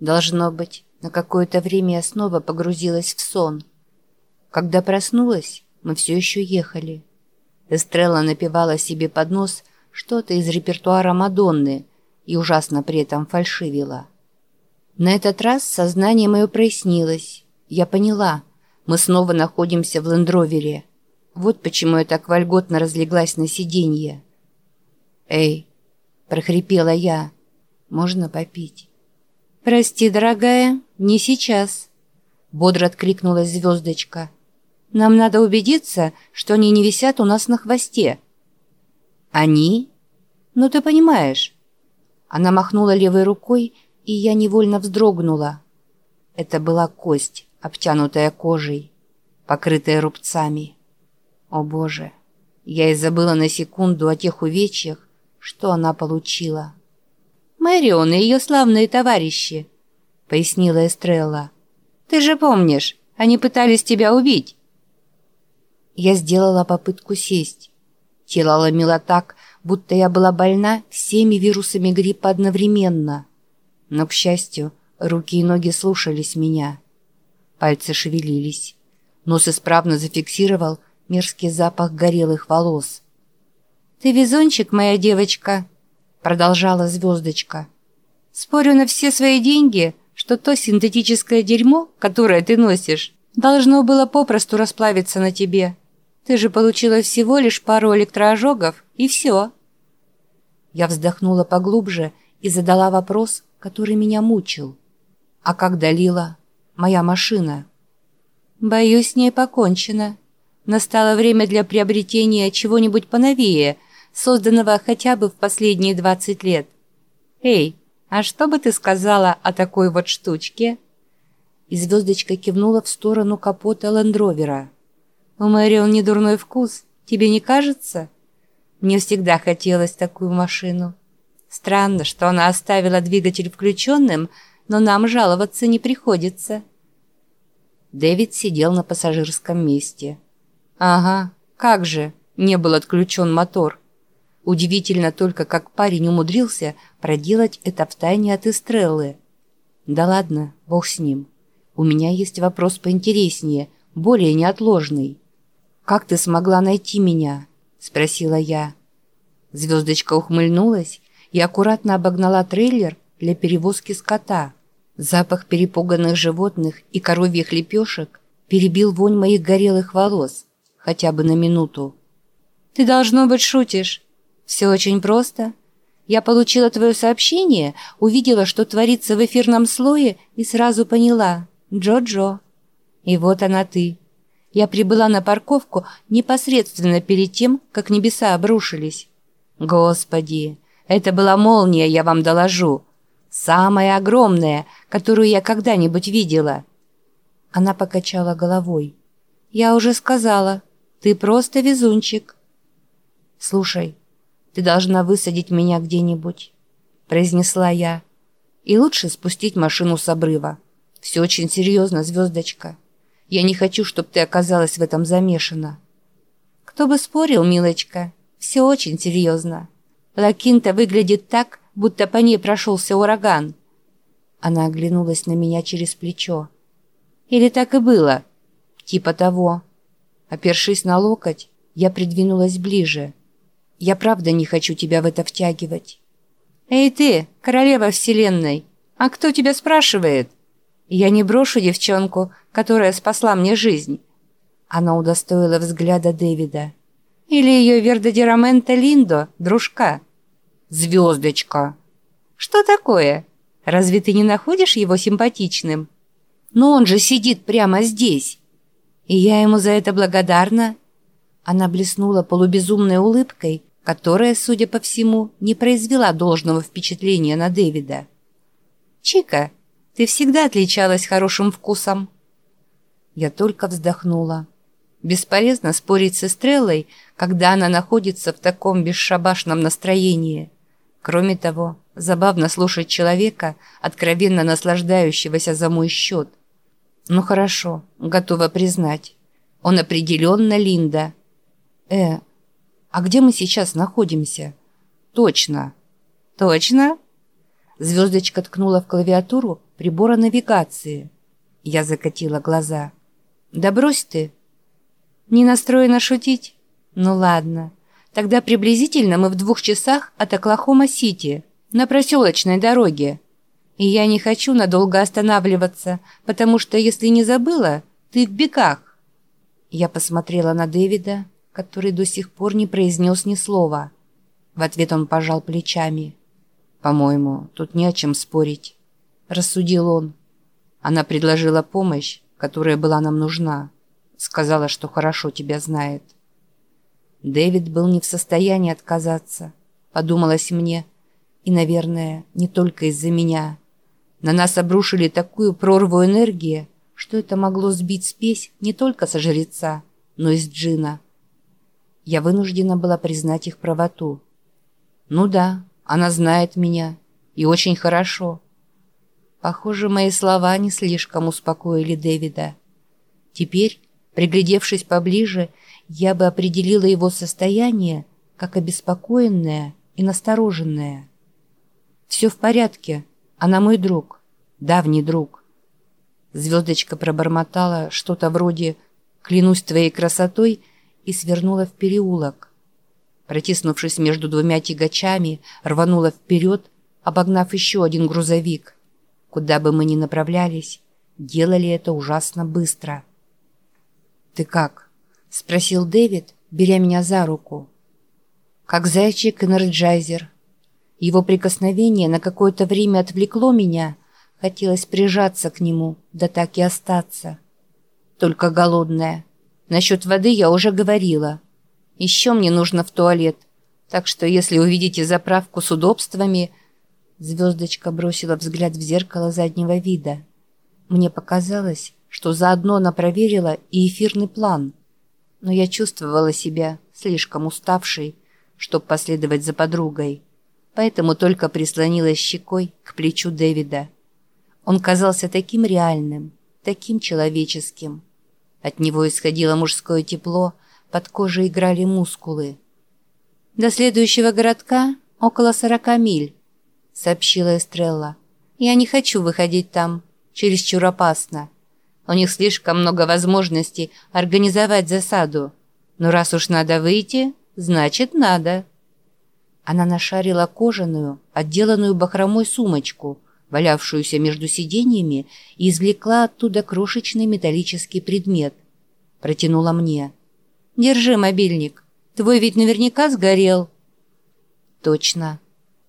Должно быть, на какое-то время я снова погрузилась в сон. Когда проснулась, мы все еще ехали. Эстрелла напевала себе под нос что-то из репертуара Мадонны и ужасно при этом фальшивила. На этот раз сознание мое прояснилось. Я поняла, мы снова находимся в лендровере. Вот почему я так вольготно разлеглась на сиденье. «Эй!» – прохрипела я. «Можно попить?» «Прости, дорогая, не сейчас», – бодро откликнулась звездочка. «Нам надо убедиться, что они не висят у нас на хвосте». «Они?» «Ну, ты понимаешь». Она махнула левой рукой, и я невольно вздрогнула. Это была кость, обтянутая кожей, покрытая рубцами. О боже, я и забыла на секунду о тех увечьях, что она получила. «Мэрион и ее славные товарищи», — пояснила Эстрелла. «Ты же помнишь, они пытались тебя убить». Я сделала попытку сесть. Тело ломило так, будто я была больна всеми вирусами гриппа одновременно. Но, к счастью, руки и ноги слушались меня. Пальцы шевелились. Нос исправно зафиксировал мерзкий запах горелых волос. «Ты везунчик, моя девочка», — продолжала звездочка. «Спорю на все свои деньги, что то синтетическое дерьмо, которое ты носишь, должно было попросту расплавиться на тебе. Ты же получила всего лишь пару электроожогов, и все». Я вздохнула поглубже и задала вопрос, который меня мучил. «А как долила моя машина?» «Боюсь, с ней покончено», Настало время для приобретения чего-нибудь поновее, созданного хотя бы в последние 20 лет. «Эй, а что бы ты сказала о такой вот штучке?» И звездочка кивнула в сторону капота лендровера. «У Мэрион не дурной вкус, тебе не кажется?» Мне всегда хотелось такую машину. Странно, что она оставила двигатель включенным, но нам жаловаться не приходится. Дэвид сидел на пассажирском месте. Ага, как же, не был отключен мотор. Удивительно только, как парень умудрился проделать это втайне от Эстреллы. Да ладно, бог с ним. У меня есть вопрос поинтереснее, более неотложный. «Как ты смогла найти меня?» – спросила я. Звездочка ухмыльнулась и аккуратно обогнала трейлер для перевозки скота. Запах перепуганных животных и коровьих лепешек перебил вонь моих горелых волос – хотя бы на минуту. «Ты, должно быть, шутишь. Все очень просто. Я получила твое сообщение, увидела, что творится в эфирном слое, и сразу поняла. Джо-Джо. И вот она ты. Я прибыла на парковку непосредственно перед тем, как небеса обрушились. Господи, это была молния, я вам доложу. Самая огромная, которую я когда-нибудь видела». Она покачала головой. «Я уже сказала, ты просто везунчик. Слушай, ты должна высадить меня где-нибудь, произнесла я. И лучше спустить машину с обрыва. Все очень серьезно, звездочка. Я не хочу, чтобы ты оказалась в этом замешана. Кто бы спорил, милочка, все очень серьезно. Лакинта выглядит так, будто по ней прошелся ураган. Она оглянулась на меня через плечо. Или так и было? Типа того. Опершись на локоть, я придвинулась ближе. «Я правда не хочу тебя в это втягивать». «Эй ты, королева вселенной, а кто тебя спрашивает?» «Я не брошу девчонку, которая спасла мне жизнь». Она удостоила взгляда Дэвида. «Или ее Вердодирамента Линдо, дружка?» «Звездочка!» «Что такое? Разве ты не находишь его симпатичным?» «Но он же сидит прямо здесь!» И я ему за это благодарна. Она блеснула полубезумной улыбкой, которая, судя по всему, не произвела должного впечатления на Дэвида. «Чика, ты всегда отличалась хорошим вкусом». Я только вздохнула. Бесполезно спорить с Эстреллой, когда она находится в таком бесшабашном настроении. Кроме того, забавно слушать человека, откровенно наслаждающегося за мой счет. Ну хорошо, готова признать. Он определенно Линда. Э, а где мы сейчас находимся? Точно. Точно? Звездочка ткнула в клавиатуру прибора навигации. Я закатила глаза. «Да брось ты!» «Не настроена шутить?» «Ну ладно. Тогда приблизительно мы в двух часах от Оклахома-Сити, на проселочной дороге. И я не хочу надолго останавливаться, потому что, если не забыла, ты в бегах». Я посмотрела на Дэвида, который до сих пор не произнес ни слова. В ответ он пожал плечами. «По-моему, тут не о чем спорить», — рассудил он. Она предложила помощь, которая была нам нужна. Сказала, что хорошо тебя знает. Дэвид был не в состоянии отказаться, подумалось мне. И, наверное, не только из-за меня. На нас обрушили такую прорву энергии, что это могло сбить спесь не только со жреца, но и с джина. Я вынуждена была признать их правоту. Ну да, она знает меня, и очень хорошо. Похоже, мои слова не слишком успокоили Дэвида. Теперь, приглядевшись поближе, я бы определила его состояние как обеспокоенное и настороженное. «Все в порядке. Она мой друг. Давний друг». Звездочка пробормотала что-то вроде «Клянусь твоей красотой» и свернула в переулок. Протиснувшись между двумя тягачами, рванула вперед, обогнав еще один грузовик. Куда бы мы ни направлялись, делали это ужасно быстро. «Ты как?» — спросил Дэвид, беря меня за руку. Как зайчик-энерджайзер. Его прикосновение на какое-то время отвлекло меня. Хотелось прижаться к нему, да так и остаться. Только голодная. Насчет воды я уже говорила. Еще мне нужно в туалет. Так что если увидите заправку с удобствами... Звездочка бросила взгляд в зеркало заднего вида. Мне показалось, что заодно она проверила и эфирный план — но я чувствовала себя слишком уставшей, чтобы последовать за подругой, поэтому только прислонилась щекой к плечу Дэвида. Он казался таким реальным, таким человеческим. От него исходило мужское тепло, под кожей играли мускулы. «До следующего городка около сорока миль», — сообщила Эстрелла. «Я не хочу выходить там, чересчур опасно». У них слишком много возможностей организовать засаду. Но раз уж надо выйти, значит надо. Она нашарила кожаную, отделанную бахромой сумочку, валявшуюся между сиденьями, и извлекла оттуда крошечный металлический предмет. Протянула мне. «Держи мобильник. Твой ведь наверняка сгорел». Точно.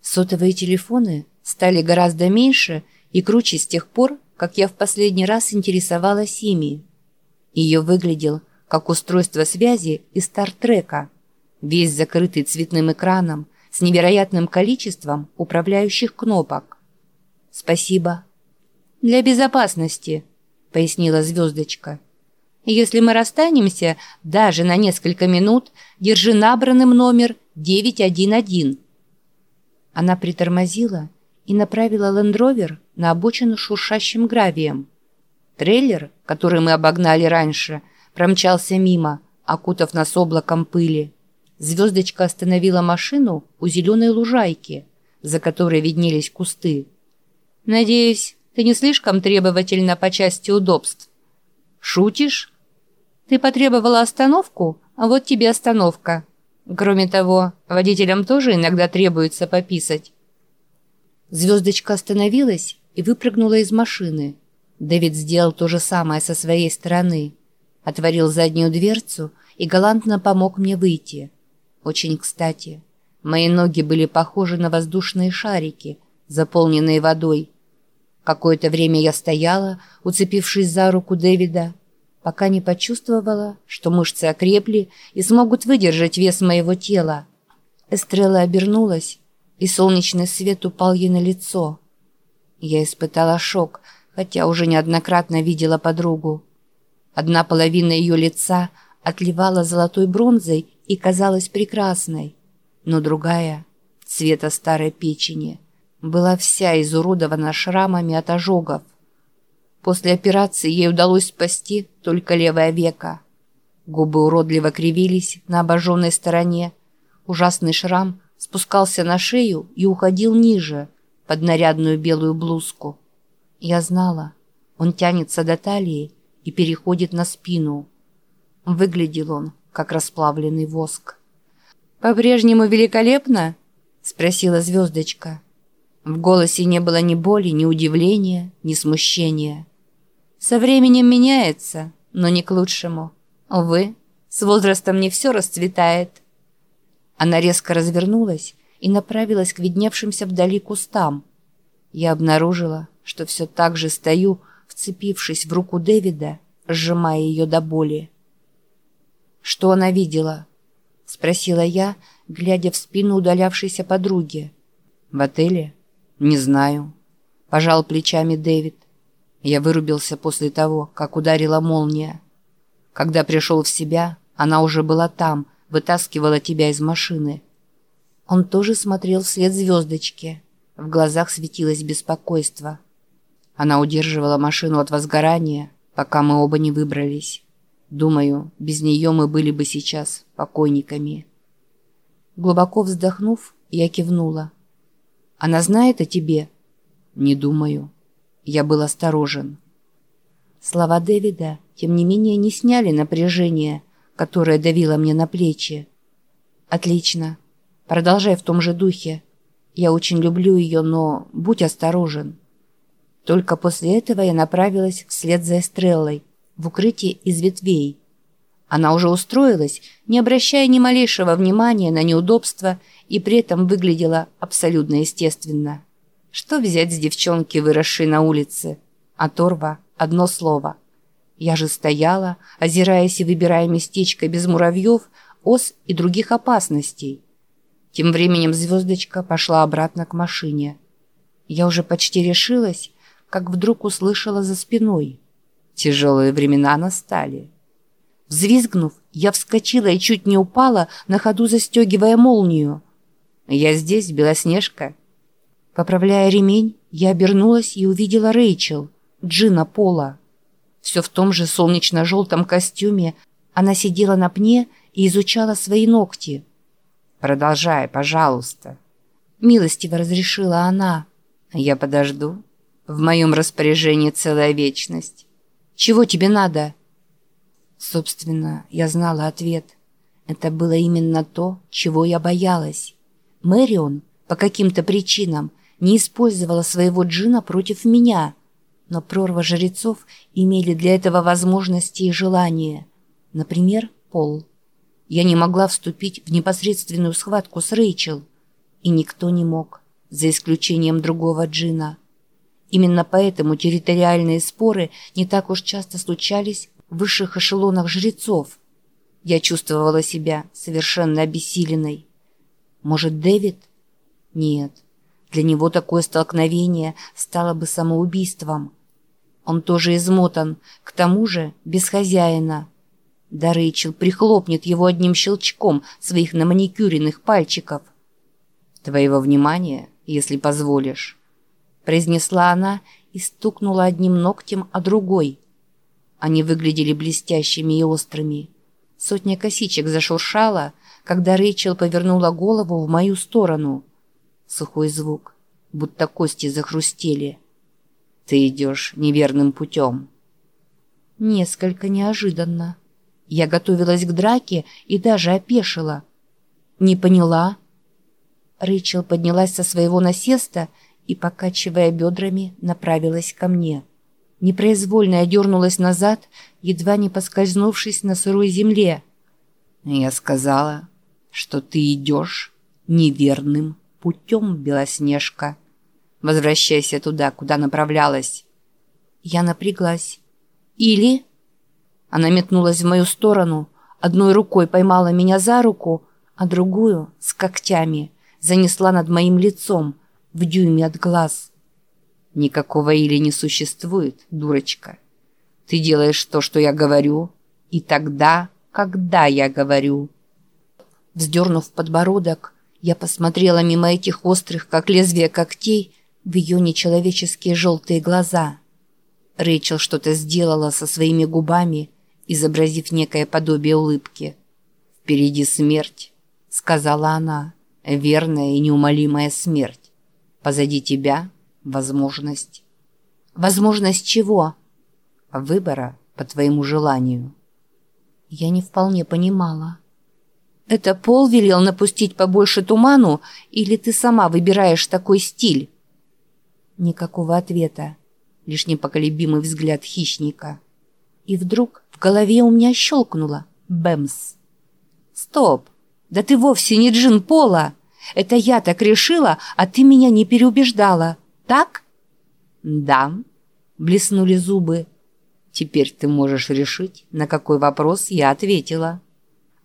Сотовые телефоны стали гораздо меньше и круче с тех пор, как я в последний раз интересовалась ими. Ее выглядел как устройство связи из Стартрека, весь закрытый цветным экраном с невероятным количеством управляющих кнопок. «Спасибо». «Для безопасности», — пояснила звездочка. «Если мы расстанемся даже на несколько минут, держи набранным номер 911». Она притормозила и направила лендровер на обочину шуршащим гравием. Трейлер, который мы обогнали раньше, промчался мимо, окутав нас облаком пыли. Звездочка остановила машину у зеленой лужайки, за которой виднелись кусты. «Надеюсь, ты не слишком требовательна по части удобств?» «Шутишь?» «Ты потребовала остановку, а вот тебе остановка. Кроме того, водителям тоже иногда требуется пописать». Звездочка остановилась и выпрыгнула из машины. Дэвид сделал то же самое со своей стороны. Отворил заднюю дверцу и галантно помог мне выйти. Очень кстати. Мои ноги были похожи на воздушные шарики, заполненные водой. Какое-то время я стояла, уцепившись за руку Дэвида, пока не почувствовала, что мышцы окрепли и смогут выдержать вес моего тела. Эстрелла обернулась и солнечный свет упал ей на лицо. Я испытала шок, хотя уже неоднократно видела подругу. Одна половина ее лица отливала золотой бронзой и казалась прекрасной, но другая, цвета старой печени, была вся изуродована шрамами от ожогов. После операции ей удалось спасти только левое веко. Губы уродливо кривились на обожженной стороне. Ужасный шрам спускался на шею и уходил ниже, под нарядную белую блузку. Я знала, он тянется до талии и переходит на спину. Выглядел он, как расплавленный воск. «По-прежнему великолепно?» — спросила звездочка. В голосе не было ни боли, ни удивления, ни смущения. «Со временем меняется, но не к лучшему. Увы, с возрастом не все расцветает». Она резко развернулась и направилась к видневшимся вдали кустам. Я обнаружила, что все так же стою, вцепившись в руку Дэвида, сжимая ее до боли. «Что она видела?» — спросила я, глядя в спину удалявшейся подруги. «В отеле?» «Не знаю», — пожал плечами Дэвид. Я вырубился после того, как ударила молния. Когда пришел в себя, она уже была там, вытаскивала тебя из машины. Он тоже смотрел вслед звездочки. В глазах светилось беспокойство. Она удерживала машину от возгорания, пока мы оба не выбрались. Думаю, без нее мы были бы сейчас покойниками. Глубоко вздохнув, я кивнула. «Она знает о тебе?» «Не думаю». Я был осторожен. Слова Дэвида, тем не менее, не сняли напряжение, которое давило мне на плечи. «Отлично. Продолжай в том же духе. Я очень люблю ее, но будь осторожен». Только после этого я направилась вслед за Эстреллой, в укрытие из ветвей. Она уже устроилась, не обращая ни малейшего внимания на неудобства и при этом выглядела абсолютно естественно. Что взять с девчонки, выросшей на улице? Оторва – одно слово. Я же стояла, озираясь и выбирая местечко без муравьев, ос и других опасностей. Тем временем звездочка пошла обратно к машине. Я уже почти решилась, как вдруг услышала за спиной – Тяжелые времена настали. Взвизгнув, я вскочила и чуть не упала, на ходу застегивая молнию. «Я здесь, Белоснежка». Поправляя ремень, я обернулась и увидела Рэйчел, Джина Пола. Все в том же солнечно-желтом костюме она сидела на пне и изучала свои ногти. «Продолжай, пожалуйста». Милостиво разрешила она. «Я подожду. В моем распоряжении целая вечность». Чего тебе надо?» Собственно, я знала ответ. Это было именно то, чего я боялась. Мэрион по каким-то причинам не использовала своего джина против меня, но прорва жрецов имели для этого возможности и желание. Например, Пол. Я не могла вступить в непосредственную схватку с Рэйчел, и никто не мог, за исключением другого джина. Именно поэтому территориальные споры не так уж часто случались высших эшелонах жрецов. Я чувствовала себя совершенно обессиленной. Может, Дэвид? Нет. Для него такое столкновение стало бы самоубийством. Он тоже измотан, к тому же без хозяина. Да Рэйчел прихлопнет его одним щелчком своих наманикюренных пальчиков. Твоего внимания, если позволишь произнесла она и стукнула одним ногтем, а другой. Они выглядели блестящими и острыми. Сотня косичек зашуршала, когда Рэйчел повернула голову в мою сторону. Сухой звук, будто кости захрустели. «Ты идешь неверным путем». Несколько неожиданно. Я готовилась к драке и даже опешила. «Не поняла?» Рэйчел поднялась со своего насеста и, покачивая бедрами, направилась ко мне. Непроизвольно я дернулась назад, едва не поскользнувшись на сырой земле. «Я сказала, что ты идешь неверным путем, Белоснежка. Возвращайся туда, куда направлялась». Я напряглась. «Или...» Она метнулась в мою сторону, одной рукой поймала меня за руку, а другую, с когтями, занесла над моим лицом, в дюйме от глаз. Никакого или не существует, дурочка. Ты делаешь то, что я говорю, и тогда, когда я говорю. Вздернув подбородок, я посмотрела мимо этих острых, как лезвие когтей, в ее нечеловеческие желтые глаза. Рэйчел что-то сделала со своими губами, изобразив некое подобие улыбки. «Впереди смерть», — сказала она, — «верная и неумолимая смерть. Позади тебя возможность. Возможность чего? Выбора по твоему желанию. Я не вполне понимала. Это Пол велел напустить побольше туману, или ты сама выбираешь такой стиль? Никакого ответа, лишь непоколебимый взгляд хищника. И вдруг в голове у меня щелкнуло «Бэмс». «Стоп! Да ты вовсе не Джин Пола! Это я так решила, а ты меня не переубеждала, так?» «Да», — блеснули зубы. «Теперь ты можешь решить, на какой вопрос я ответила».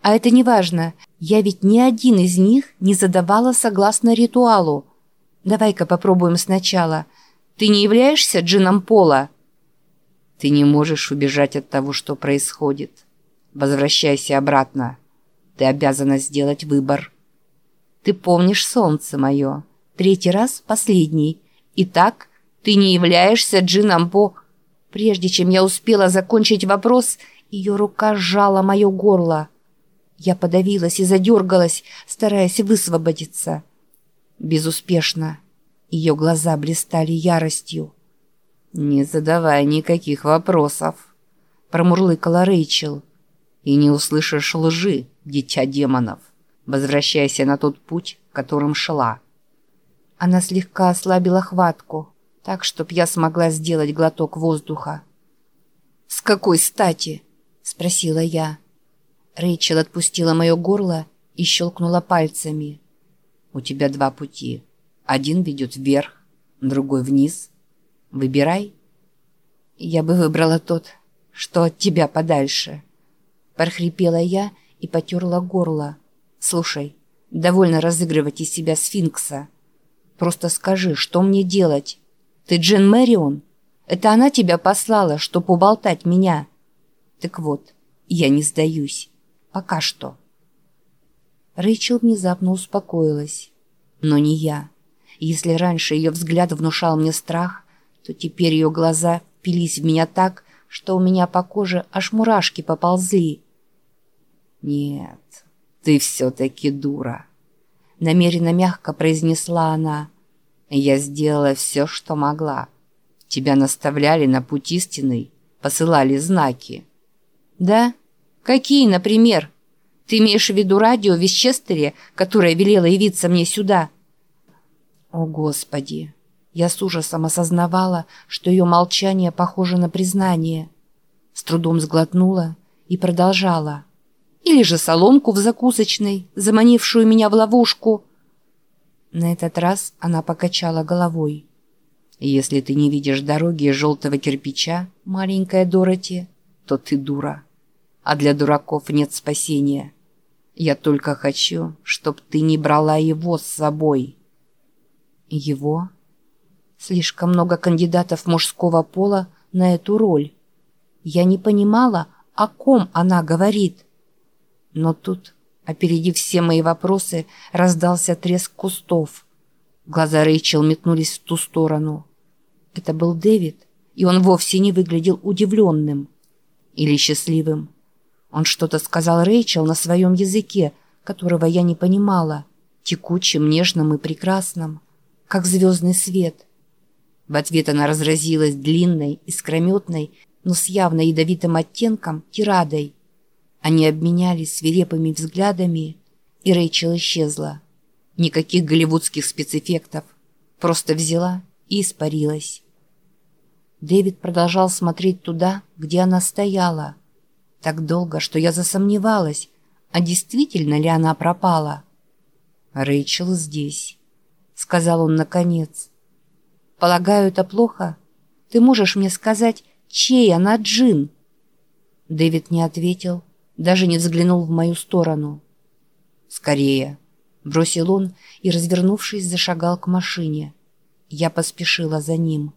«А это не важно. Я ведь ни один из них не задавала согласно ритуалу. Давай-ка попробуем сначала. Ты не являешься Джином Пола?» «Ты не можешь убежать от того, что происходит. Возвращайся обратно. Ты обязана сделать выбор». «Ты помнишь солнце мое. Третий раз последний. Итак, ты не являешься Джином По...» Прежде чем я успела закончить вопрос, ее рука сжала мое горло. Я подавилась и задергалась, стараясь высвободиться. Безуспешно. Ее глаза блистали яростью. «Не задавай никаких вопросов», — промурлыкала Рэйчел. «И не услышишь лжи, дитя демонов. Возвращайся на тот путь, которым шла». Она слегка ослабила хватку, так, чтоб я смогла сделать глоток воздуха. «С какой стати?» — спросила я. Рэйчел отпустила мое горло и щелкнула пальцами. «У тебя два пути. Один ведет вверх, другой вниз. Выбирай». «Я бы выбрала тот, что от тебя подальше». Прохрипела я и потерла горло. «Слушай, довольно разыгрывать из себя сфинкса. Просто скажи, что мне делать? Ты Джен Мэрион? Это она тебя послала, чтоб уболтать меня?» «Так вот, я не сдаюсь. Пока что». Рэйчел внезапно успокоилась. Но не я. Если раньше ее взгляд внушал мне страх, то теперь ее глаза впились в меня так, что у меня по коже аж мурашки поползли. «Нет, ты все-таки дура», — намеренно мягко произнесла она. «Я сделала все, что могла. Тебя наставляли на путь истинный, посылали знаки». «Да? Какие, например?» Ты имеешь в виду радио в Вещестере, которое велело явиться мне сюда?» О, Господи! Я с ужасом осознавала, что ее молчание похоже на признание. С трудом сглотнула и продолжала. Или же соломку в закусочной, заманившую меня в ловушку. На этот раз она покачала головой. «Если ты не видишь дороги из желтого кирпича, маленькая Дороти, то ты дура. А для дураков нет спасения. Я только хочу, чтоб ты не брала его с собой». «Его?» Слишком много кандидатов мужского пола на эту роль. Я не понимала, о ком она говорит. Но тут, опередив все мои вопросы, раздался треск кустов. Глаза Рэйчел метнулись в ту сторону. Это был Дэвид, и он вовсе не выглядел удивленным или счастливым. Он что-то сказал Рэйчел на своем языке, которого я не понимала, текучим, нежным и прекрасным, как звездный свет. В ответ она разразилась длинной, искрометной, но с явно ядовитым оттенком, тирадой. Они обменялись свирепыми взглядами, и Рэйчел исчезла. Никаких голливудских спецэффектов. Просто взяла и испарилась. Дэвид продолжал смотреть туда, где она стояла – так долго, что я засомневалась, а действительно ли она пропала. «Рэйчел здесь», — сказал он наконец. «Полагаю, это плохо? Ты можешь мне сказать, чей она Джин?» Дэвид не ответил, даже не взглянул в мою сторону. «Скорее», — бросил он и, развернувшись, зашагал к машине. Я поспешила за ним.